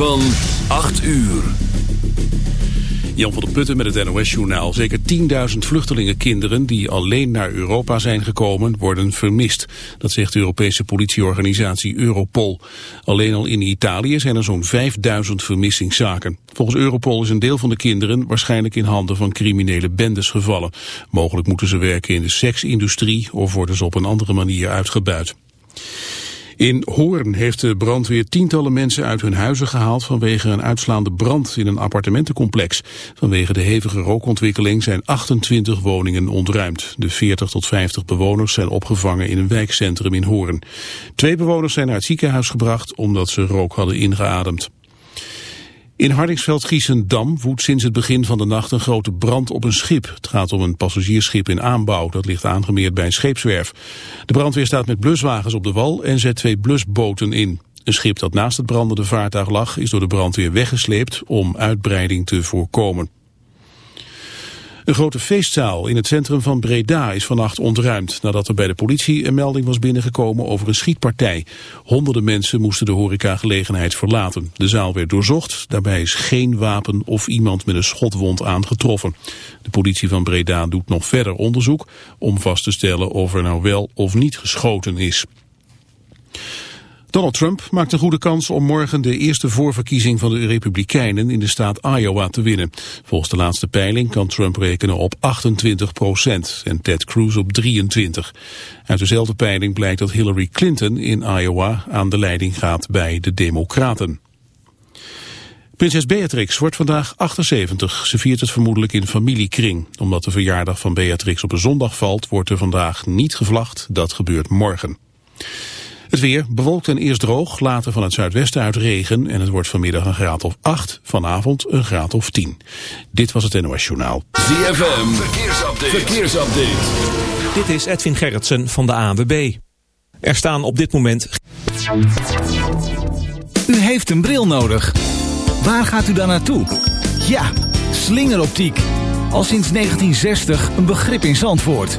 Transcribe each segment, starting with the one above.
van 8 uur. Jan van der Putten met het NOS-journaal. Zeker 10.000 vluchtelingenkinderen die alleen naar Europa zijn gekomen worden vermist. Dat zegt de Europese politieorganisatie Europol. Alleen al in Italië zijn er zo'n 5.000 vermissingszaken. Volgens Europol is een deel van de kinderen waarschijnlijk in handen van criminele bendes gevallen. Mogelijk moeten ze werken in de seksindustrie of worden ze op een andere manier uitgebuit. In Hoorn heeft de brandweer tientallen mensen uit hun huizen gehaald vanwege een uitslaande brand in een appartementencomplex. Vanwege de hevige rookontwikkeling zijn 28 woningen ontruimd. De 40 tot 50 bewoners zijn opgevangen in een wijkcentrum in Hoorn. Twee bewoners zijn naar het ziekenhuis gebracht omdat ze rook hadden ingeademd. In Hardingsveld-Giessendam woedt sinds het begin van de nacht een grote brand op een schip. Het gaat om een passagiersschip in aanbouw, dat ligt aangemeerd bij een scheepswerf. De brandweer staat met bluswagens op de wal en zet twee blusboten in. Een schip dat naast het brandende vaartuig lag is door de brandweer weggesleept om uitbreiding te voorkomen. Een grote feestzaal in het centrum van Breda is vannacht ontruimd... nadat er bij de politie een melding was binnengekomen over een schietpartij. Honderden mensen moesten de horecagelegenheid verlaten. De zaal werd doorzocht, daarbij is geen wapen of iemand met een schotwond aangetroffen. De politie van Breda doet nog verder onderzoek... om vast te stellen of er nou wel of niet geschoten is. Donald Trump maakt een goede kans om morgen de eerste voorverkiezing van de Republikeinen in de staat Iowa te winnen. Volgens de laatste peiling kan Trump rekenen op 28 procent en Ted Cruz op 23. Uit dezelfde peiling blijkt dat Hillary Clinton in Iowa aan de leiding gaat bij de Democraten. Prinses Beatrix wordt vandaag 78. Ze viert het vermoedelijk in familiekring. Omdat de verjaardag van Beatrix op een zondag valt, wordt er vandaag niet gevlacht. Dat gebeurt morgen. Het weer bewolkt en eerst droog, later van het zuidwesten uit regen en het wordt vanmiddag een graad of 8, vanavond een graad of 10. Dit was het NOS Journaal. ZFM, verkeersupdate. verkeersupdate. Dit is Edwin Gerritsen van de ANWB. Er staan op dit moment... U heeft een bril nodig. Waar gaat u dan naartoe? Ja, slingeroptiek. Al sinds 1960 een begrip in Zandvoort.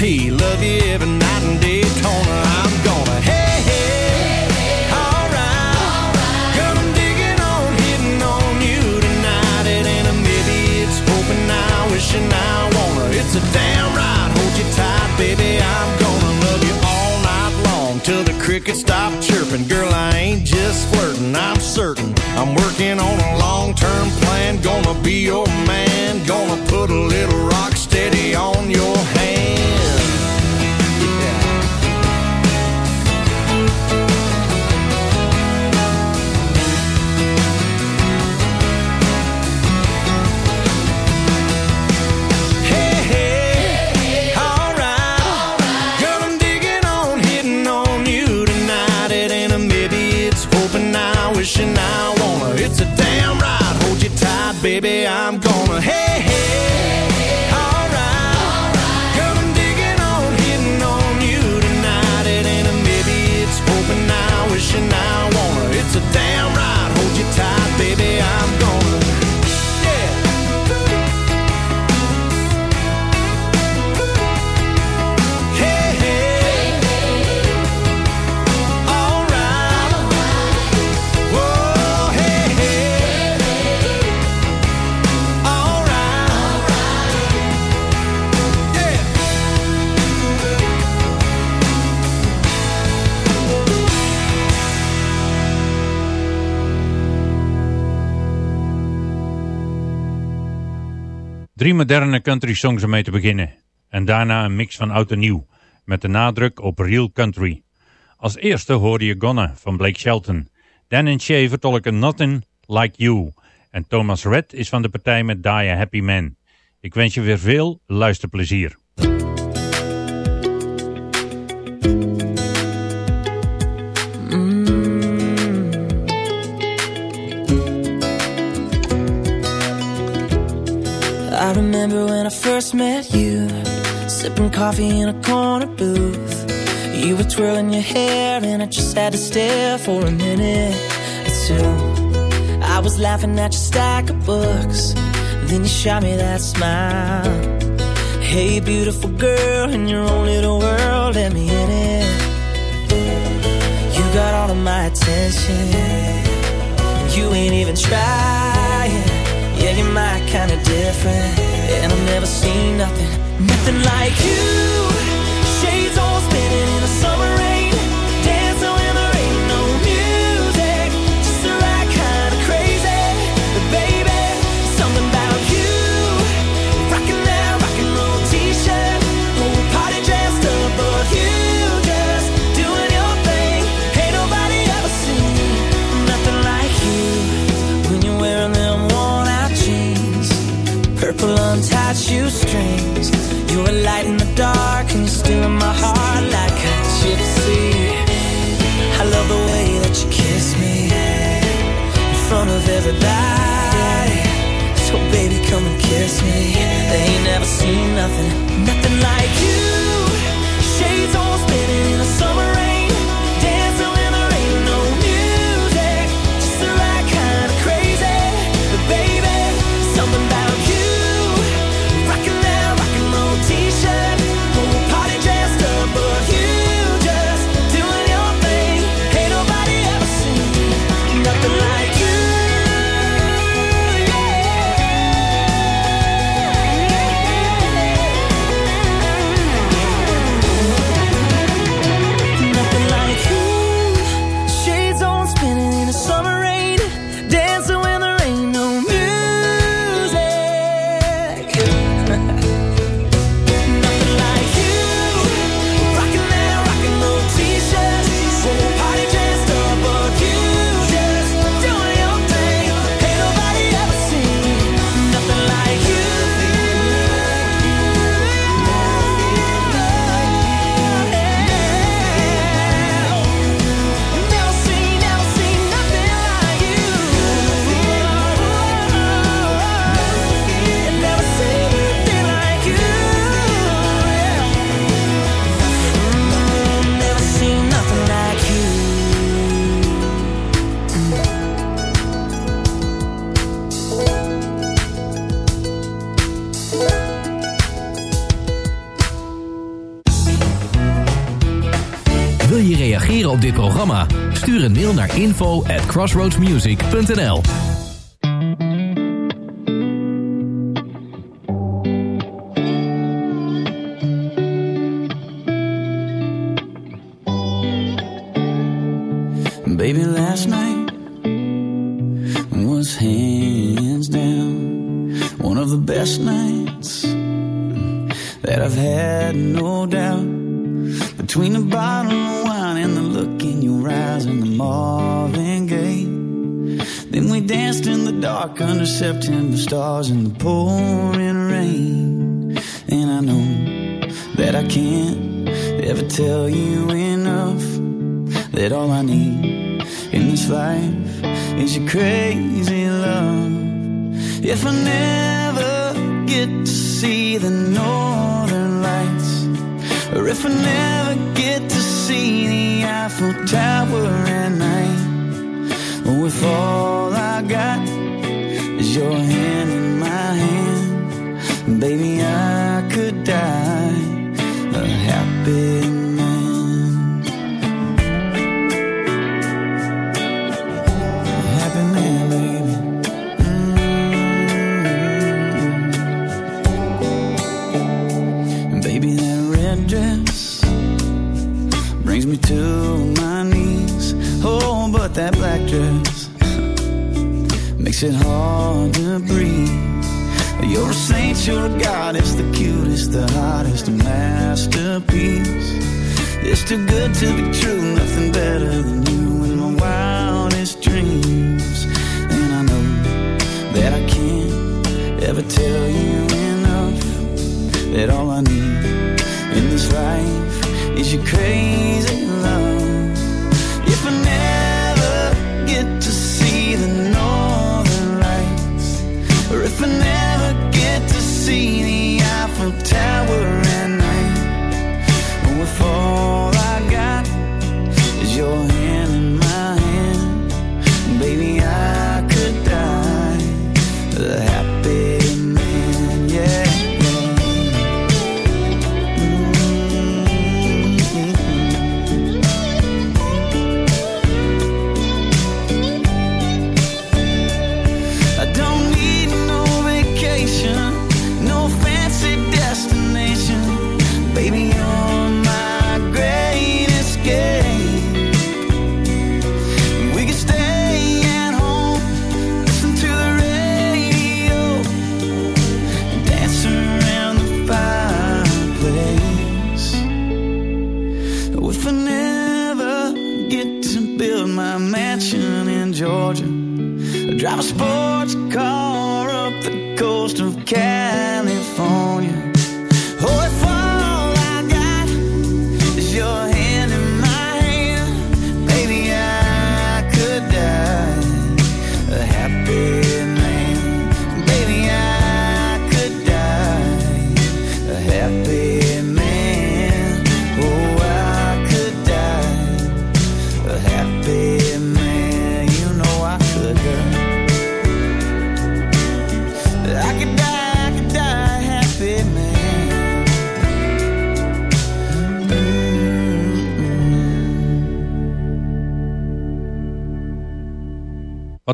Guarantee. Love you every night in Daytona. I'm gonna hey hey. Girl, I'm digging on, hitting on you tonight. It ain't a maybe, it's hoping now, wishing I wanna. It's a damn right, hold you tight, baby. I'm gonna love you all night long till the crickets stop chirping. Girl, I ain't just flirting, I'm certain. I'm working on a long term plan. Gonna be your man, gonna put a little Drie moderne country songs om mee te beginnen. En daarna een mix van oud en nieuw, met de nadruk op real country. Als eerste hoorde je Gonna van Blake Shelton. Dan en Shay vertolken Nothing Like You. En Thomas Red is van de partij met Die a Happy Man. Ik wens je weer veel luisterplezier. I first met you, sipping coffee in a corner booth. You were twirling your hair, and I just had to stare for a minute or two. I was laughing at your stack of books, then you shot me that smile. Hey, beautiful girl, in your own little world, let me in it. You got all of my attention. You ain't even trying. Yeah, you're my kind of different. And I've never seen nothing, nothing like you. Purple untied strings. You're a light in the dark And you're still in my heart like a gypsy. I love the way that you kiss me In front of everybody. So baby come and kiss me. They ain't never seen nothing Nothing like you info at crossroadsmusic.nl Baby, last night was hands down one of the best nights that I've had, no doubt. Between the bottle and the look in your eyes and the Marvin Gaye. Then we danced in the dark under September stars in the pouring rain. And I know that I can't ever tell you enough that all I need in this life is your crazy love. If I never get to see the northern lights, or if I never get to see the Eiffel Tower at night, or if all I got is your hand in my hand, baby, I could die to my knees. Oh, but that black dress makes it hard to breathe. You're a saint, you're a goddess, the cutest, the hottest, masterpiece. It's too good to be true, nothing better than you in my wildest dreams. And I know that I can't ever tell you enough that all I need in this life is your crazy love. If I never get to see the northern lights, or if I never get to see the Eiffel Tower at night, or if all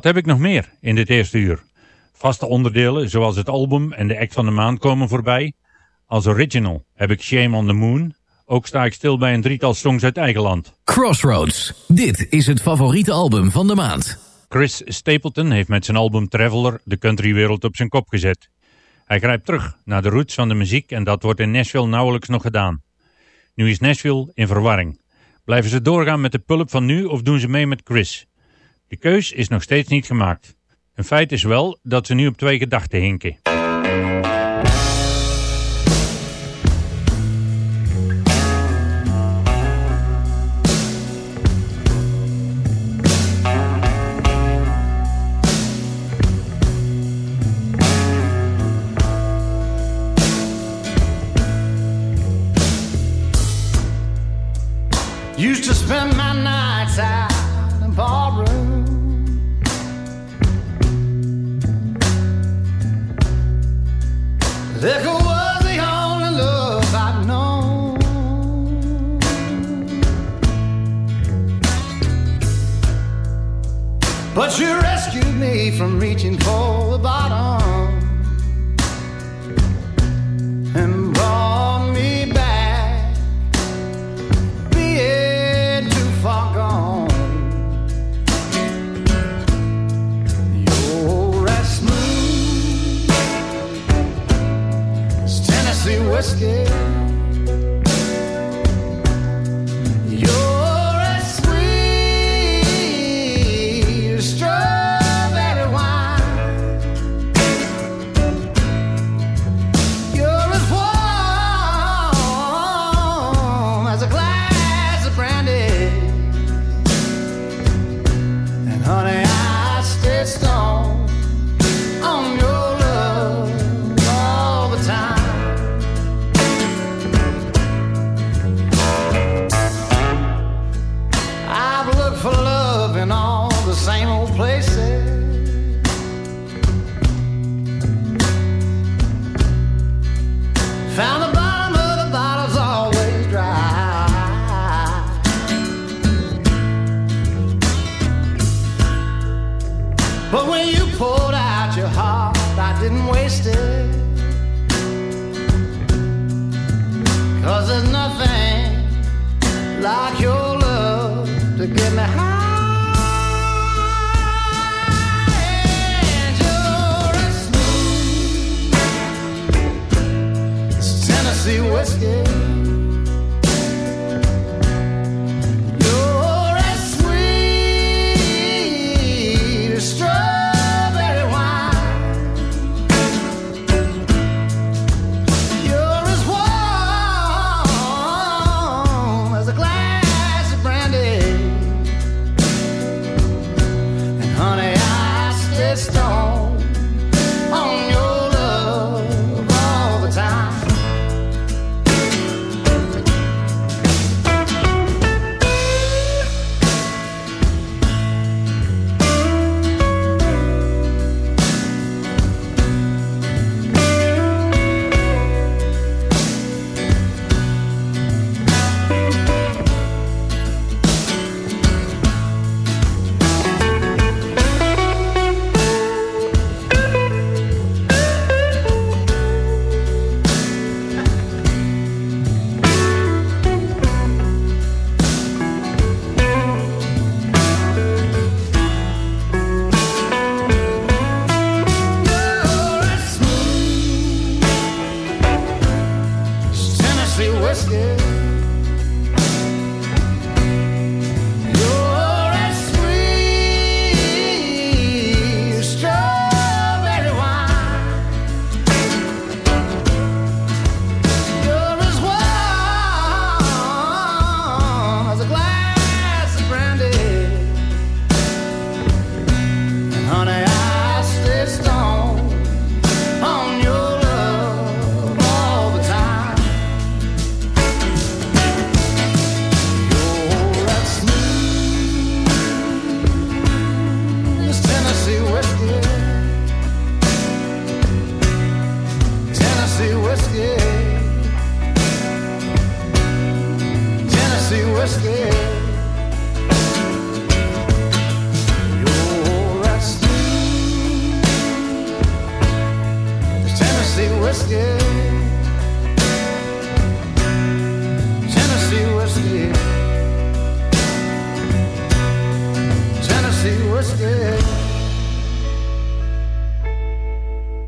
heb ik nog meer in dit eerste uur? Vaste onderdelen zoals het album en de act van de maand komen voorbij. Als original heb ik Shame on the Moon. Ook sta ik stil bij een drietal songs uit eigen land. Crossroads. Dit is het favoriete album van de maand. Chris Stapleton heeft met zijn album Traveler de countrywereld op zijn kop gezet. Hij grijpt terug naar de roots van de muziek en dat wordt in Nashville nauwelijks nog gedaan. Nu is Nashville in verwarring. Blijven ze doorgaan met de pulp van nu of doen ze mee met Chris? De keus is nog steeds niet gemaakt. Een feit is wel dat ze nu op twee gedachten hinken. But you rescued me from reaching for the bottom and brought me back, being too far gone. You're smooth as Tennessee whiskey.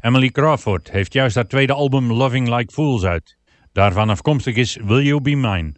Emily Crawford heeft juist haar tweede album Loving Like Fools uit. Daarvan afkomstig is Will You Be Mine.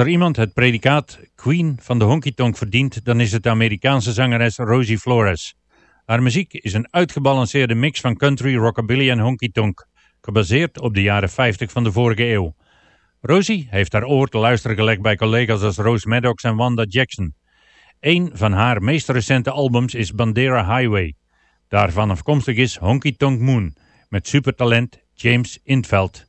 Er iemand het predicaat Queen van de honky tonk verdient, dan is het de Amerikaanse zangeres Rosie Flores. Haar muziek is een uitgebalanceerde mix van country, rockabilly en honky tonk, gebaseerd op de jaren 50 van de vorige eeuw. Rosie heeft haar oor te luisteren gelegd bij collega's als Rose Maddox en Wanda Jackson. Een van haar meest recente albums is Bandera Highway. Daarvan afkomstig is Honky Tonk Moon, met supertalent James Intveld.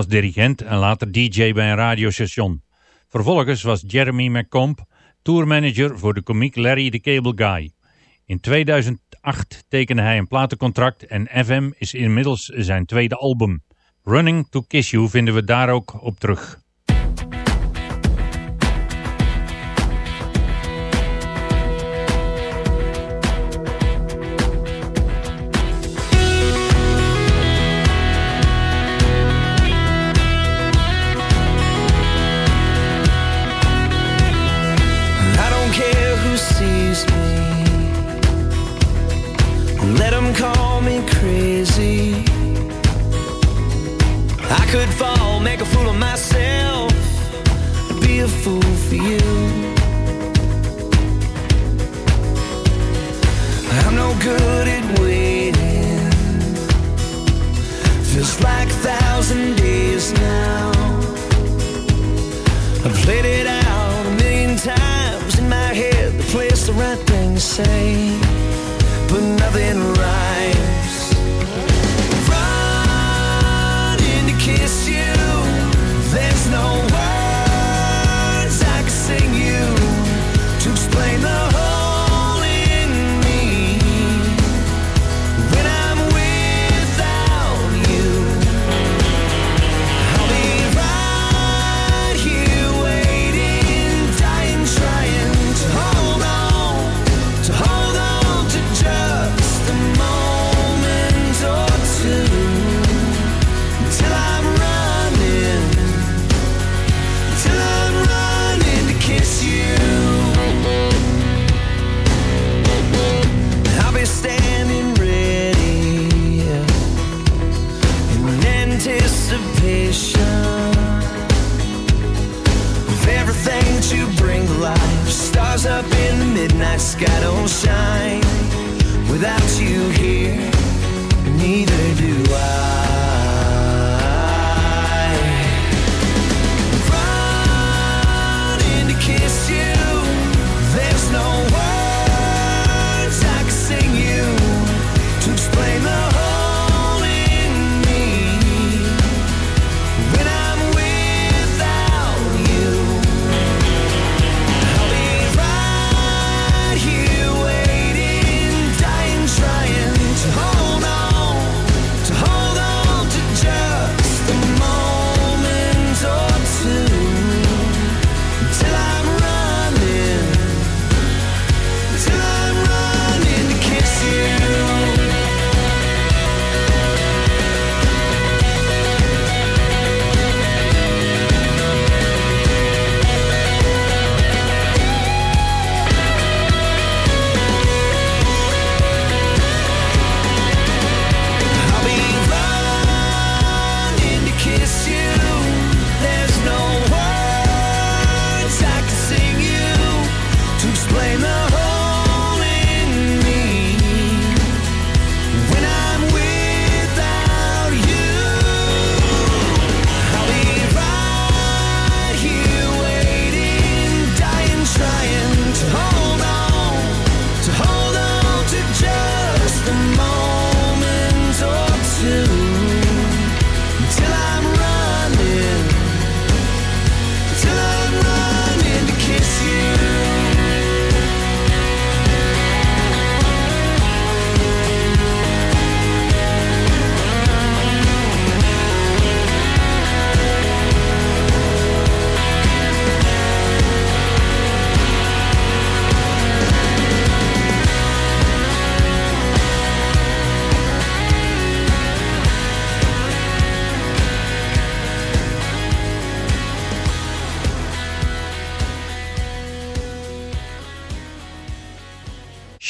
als dirigent en later DJ bij een radiostation. Vervolgens was Jeremy McComb tourmanager voor de komiek Larry the Cable Guy. In 2008 tekende hij een platencontract en FM is inmiddels zijn tweede album. Running to Kiss You vinden we daar ook op terug. say, but nothing got on shine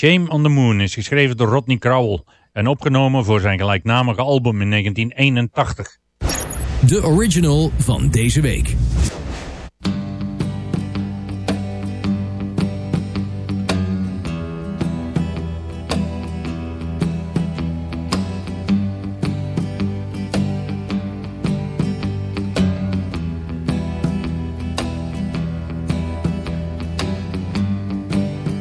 Shame on the Moon is geschreven door Rodney Crowell en opgenomen voor zijn gelijknamige album in 1981. De original van deze week.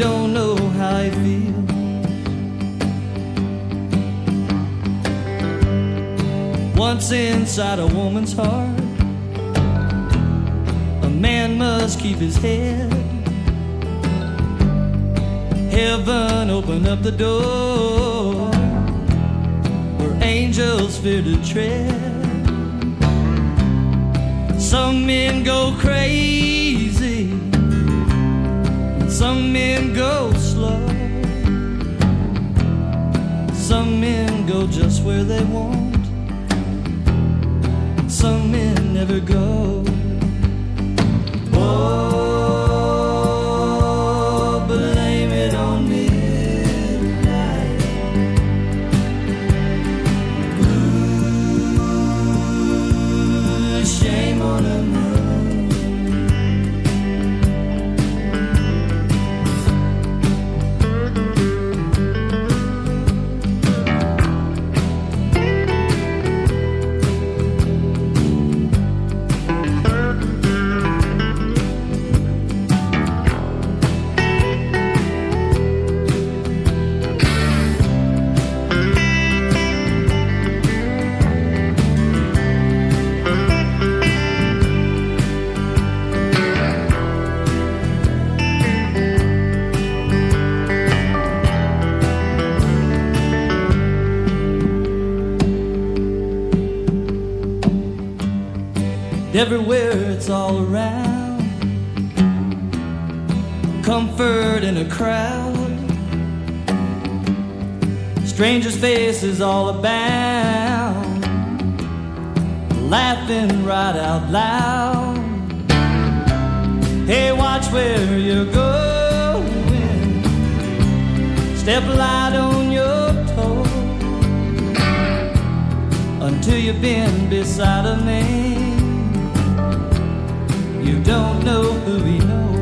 Don't know how he feels. Once inside a woman's heart, a man must keep his head. Heaven open up the door where angels fear to tread. Some men go crazy, some men go slow. Some men go just where they want some men never go. Oh, Everywhere it's all around. Comfort in a crowd. Strangers' faces all abound. Laughing right out loud. Hey, watch where you're going. Step light on your toe. Until you've been beside a man don't know who he knows.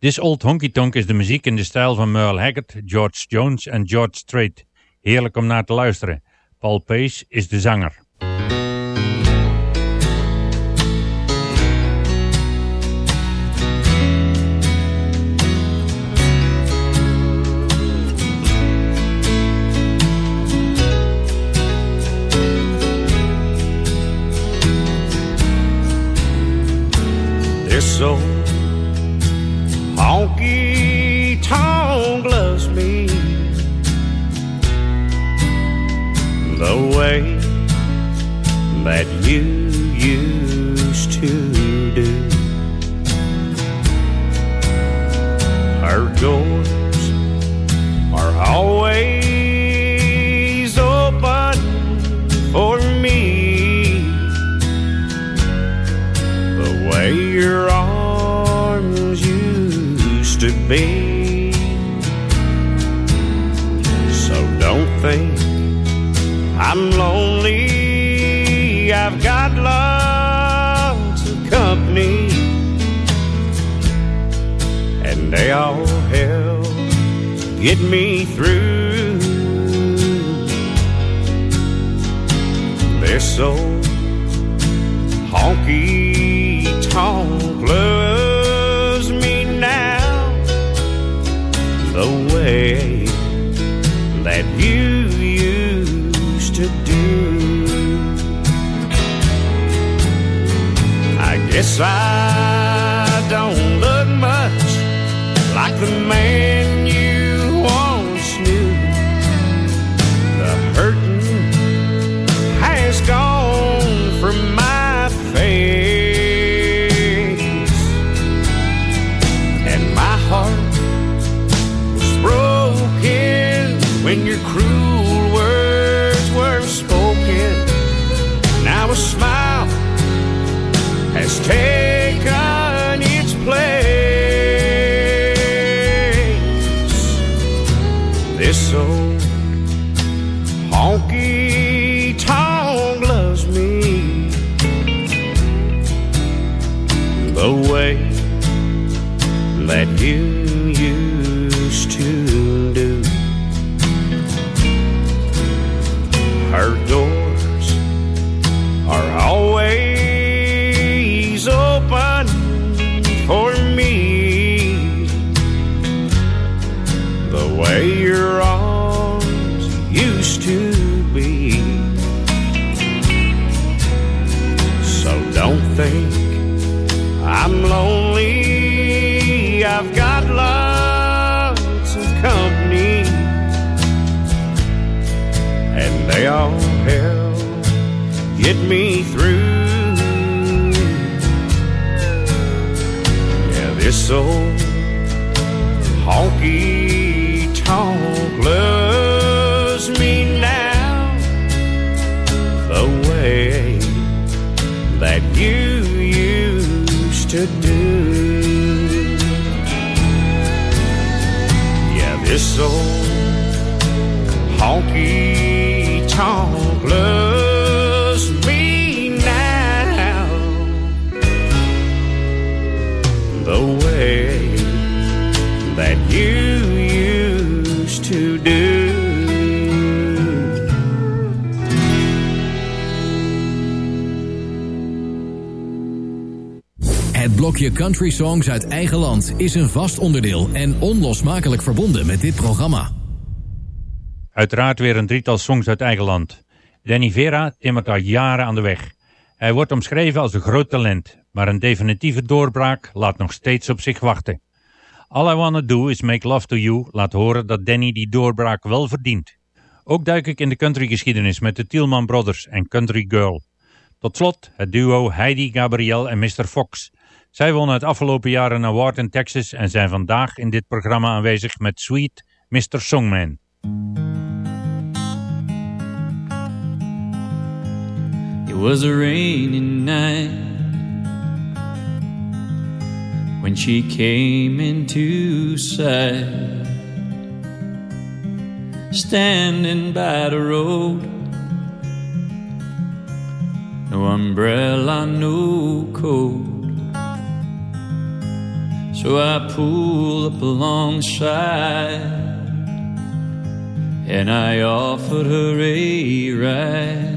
This Old Honky Tonk is de muziek in de stijl van Merle Haggard, George Jones en George Strait. Heerlijk om naar te luisteren. Paul Pace is de zanger. This old honky tonk loves me. The way that you used I'm lonely. I've got lots of company, and they all help get me through. They're so honky tonk I honky tonk loves me the way Blokje country songs uit eigen land is een vast onderdeel en onlosmakelijk verbonden met dit programma. Uiteraard weer een drietal songs uit eigen land. Danny Vera timmert al jaren aan de weg. Hij wordt omschreven als een groot talent, maar een definitieve doorbraak laat nog steeds op zich wachten. All I Wanna Do Is Make Love To You laat horen dat Danny die doorbraak wel verdient. Ook duik ik in de countrygeschiedenis met de Tielman Brothers en Country Girl. Tot slot het duo Heidi Gabriel en Mr. Fox. Zij wonnen het afgelopen jaar een award in Texas en zijn vandaag in dit programma aanwezig met Sweet Mr. Songman. It was a rainy night when she came into sight. Standing by the road, no umbrella, no coat. So I pulled up alongside and I offered her a ride.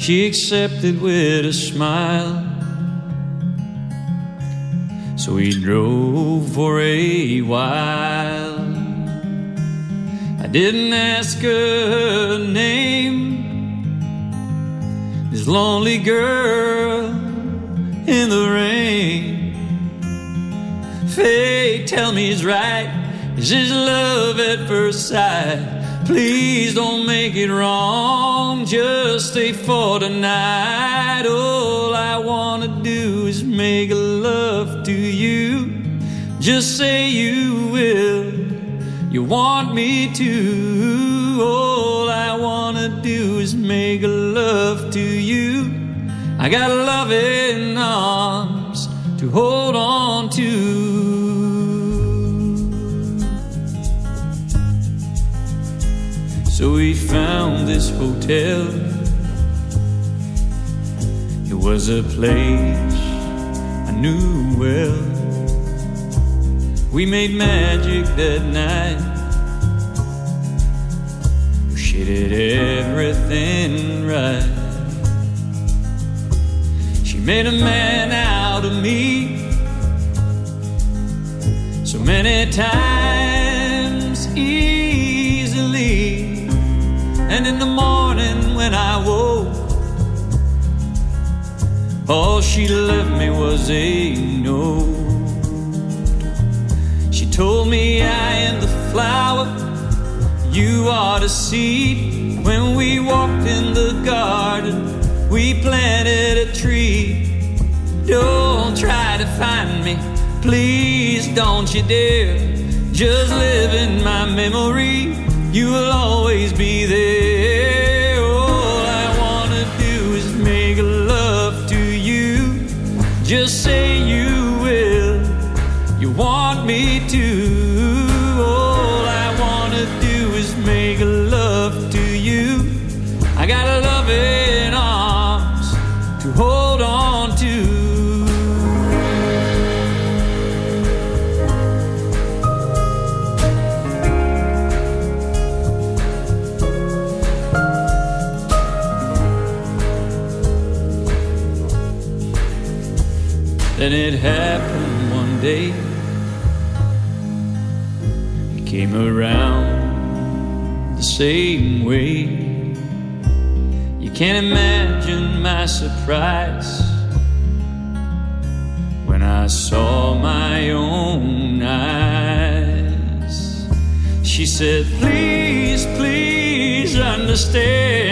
She accepted with a smile. So we drove for a while. I didn't ask her name. This lonely girl in the rain. Fate, tell me it's right. This is this love at first sight? Please don't make it wrong. Just stay for tonight. All I wanna do is make a love to you. Just say you will. You want me to. All I wanna do is make love to you. I got loving arms to hold on to. Found this hotel. It was a place I knew well. We made magic that night. She did everything right. She made a man out of me so many times And in the morning when I woke, all she left me was a note. She told me I am the flower, you are the seed. When we walked in the garden, we planted a tree. Don't try to find me, please don't you dare. Just live in my memory, you will always be there. All I wanna do is make love to you. Just say you will, you want me to. Same way. You can't imagine my surprise when I saw my own eyes. She said, Please, please understand.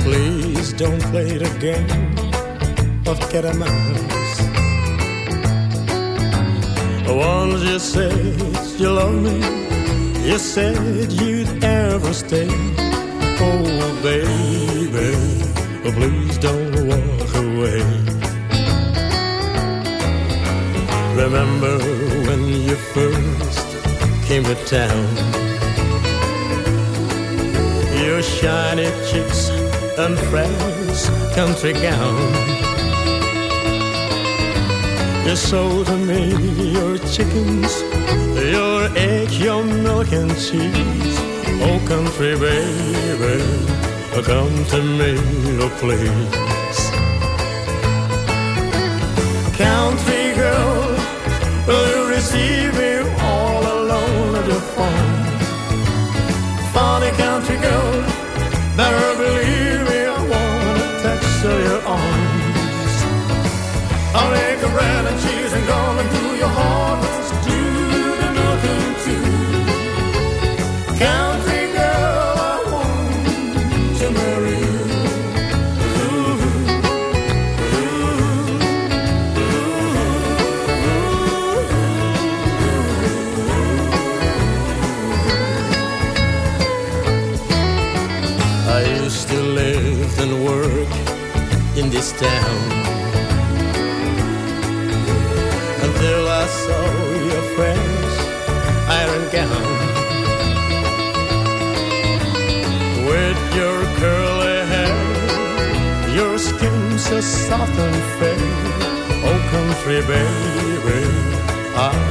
Please don't play the game of cat and mouse. Once you said you love me, you said you'd ever stay. Oh, baby, oh, please don't walk away. Remember when you first came to town? Your shiny cheeks and fresh country gown. You sold to me your chickens, your eggs, your milk and cheese. Oh, country baby, come to me, oh please. Country girl, will you receive me all alone at your phone? Funny country girl, better believe me, I wanna touch your arms. Bread and and do your the girl, I want to marry you. I used to live and work in this town press iron gown. With your curly hair, your skin so soft and fair, oh country baby, I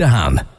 visste han.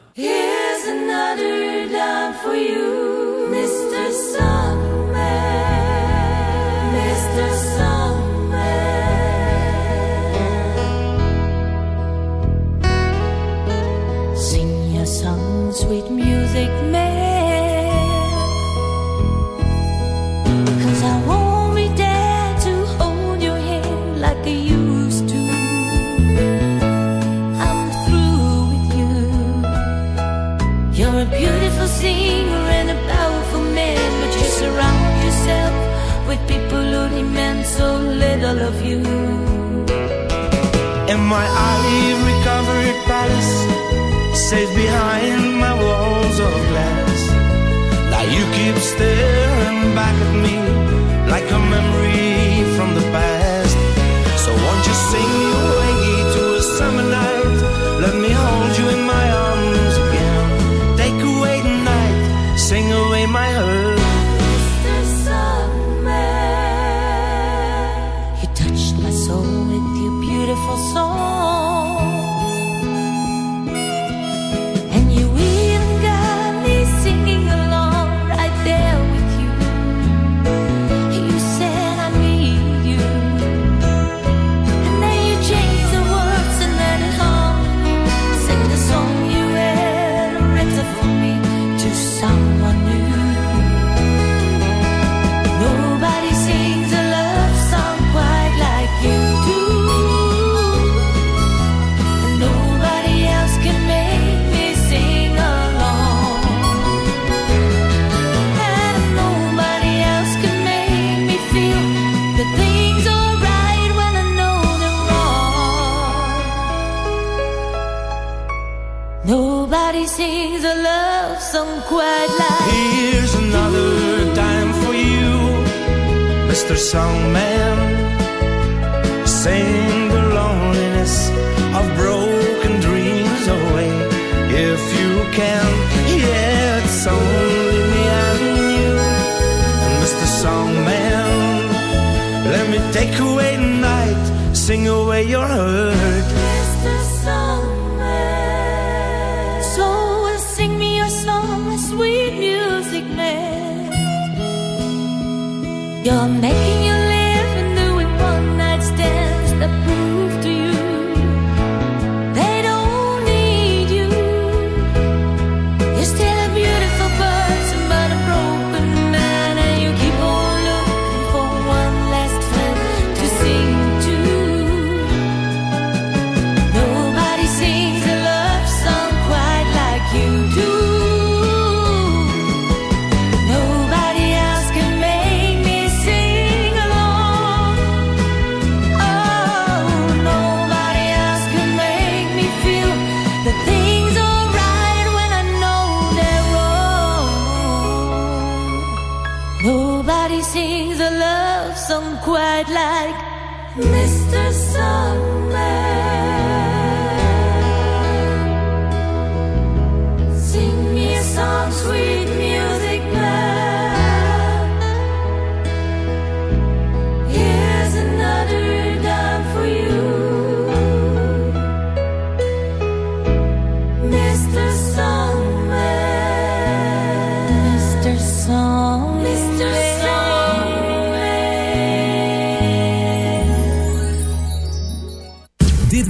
songman sing the loneliness of broken dreams away if you can. Yeah, it's only me and you, and Mr. Songman. Let me take away the night, sing away your hurt. some quite like Mr. Summer.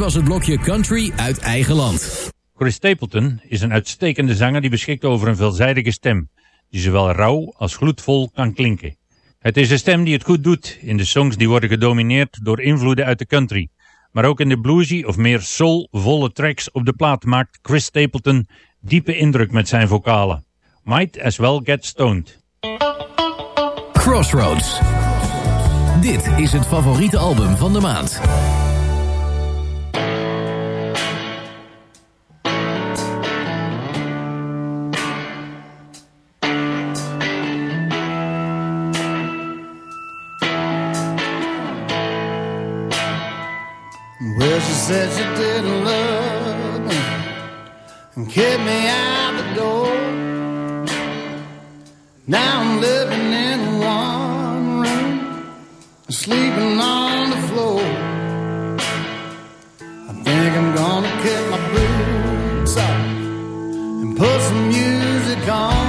Was het blokje Country uit eigen land. Chris Stapleton is een uitstekende zanger die beschikt over een veelzijdige stem, die zowel rauw als gloedvol kan klinken. Het is een stem die het goed doet in de songs die worden gedomineerd door invloeden uit de country. Maar ook in de bluesy of meer soulvolle tracks op de plaat maakt Chris Stapleton diepe indruk met zijn vocalen. Might as well get stoned. Crossroads. Dit is het favoriete album van de maand. Said she didn't love me and kicked me out the door. Now I'm living in one room, sleeping on the floor. I think I'm gonna kick my boots off and put some music on.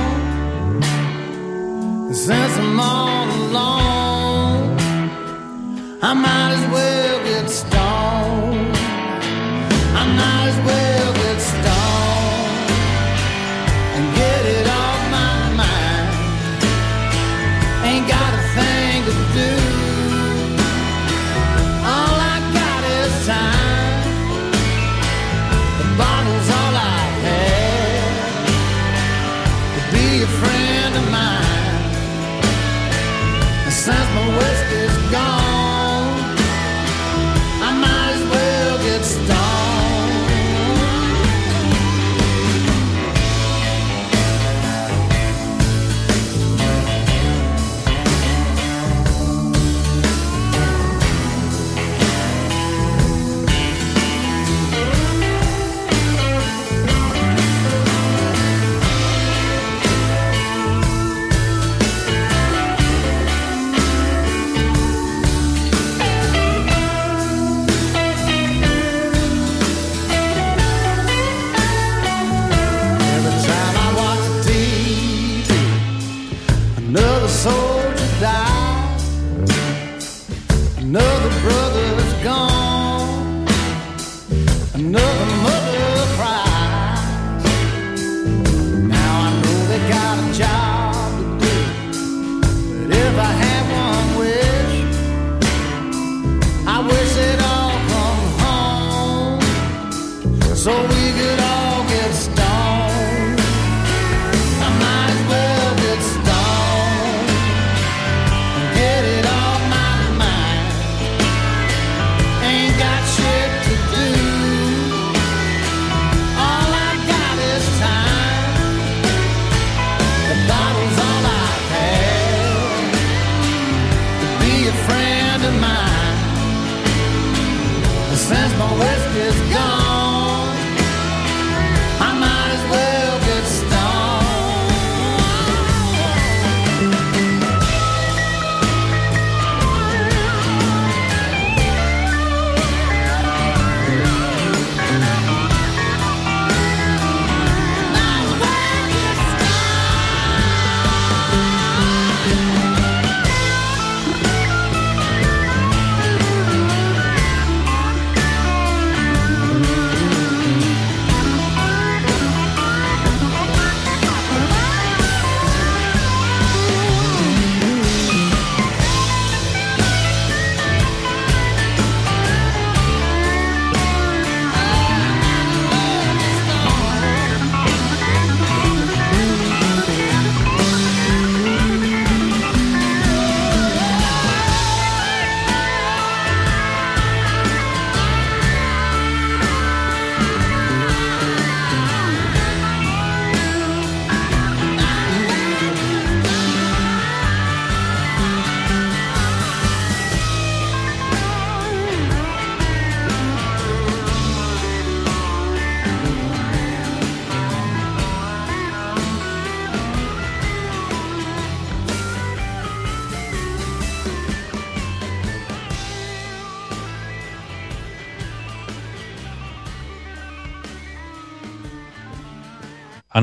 And since I'm all alone, I might as well get stoned.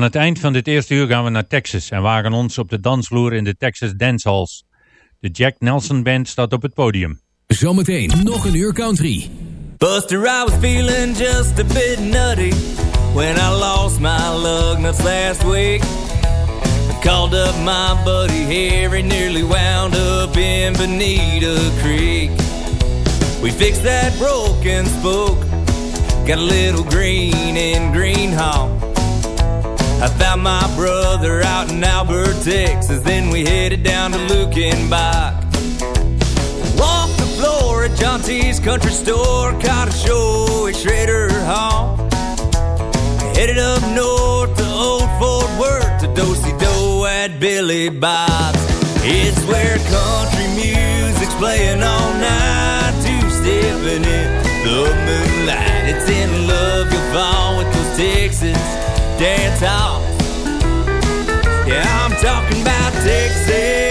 Aan het eind van dit eerste uur gaan we naar Texas en wagen ons op de dansvloer in de Texas Dance Halls. De Jack Nelson Band staat op het podium. Zometeen nog een uur country. Buster, I was feeling just a bit nutty when I lost my lug nuts last week. I called up my buddy Harry, nearly wound up in Bonita Creek. We fixed that broken spoke, got a little green in Greenhall. I found my brother out in Albert, Texas, then we headed down to Luckenbach. Walked the floor at John T's country store, caught a show at Schroeder Hall. Headed up north to Old Fort Worth to Dosey Do at Billy Bob's. It's where country music's playing all night, two-stepping in the moonlight. It's in love you'll fall with those Texas Yeah, I'm talking about Texas